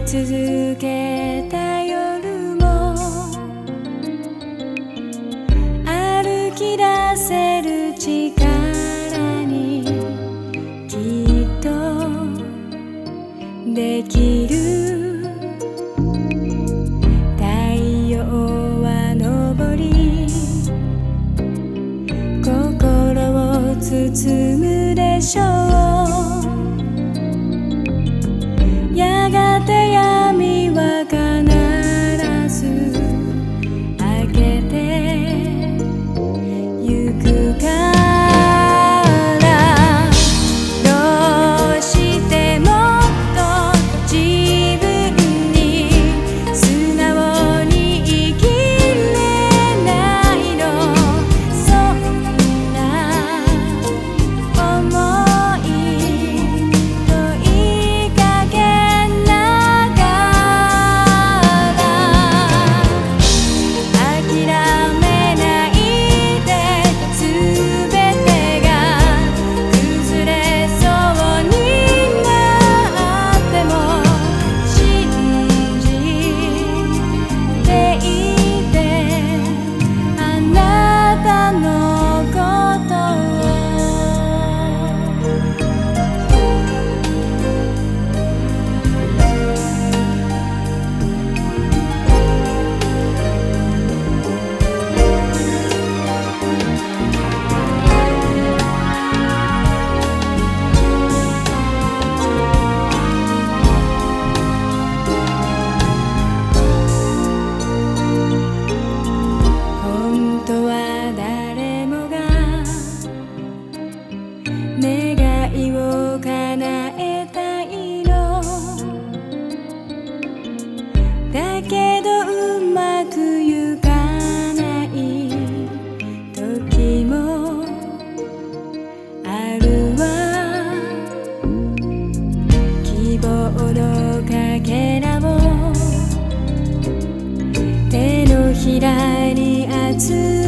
い続けた夜も歩き出せる力にきっとできる。太陽は昇り心を包むでしょう。望のかけらを手のひらに集め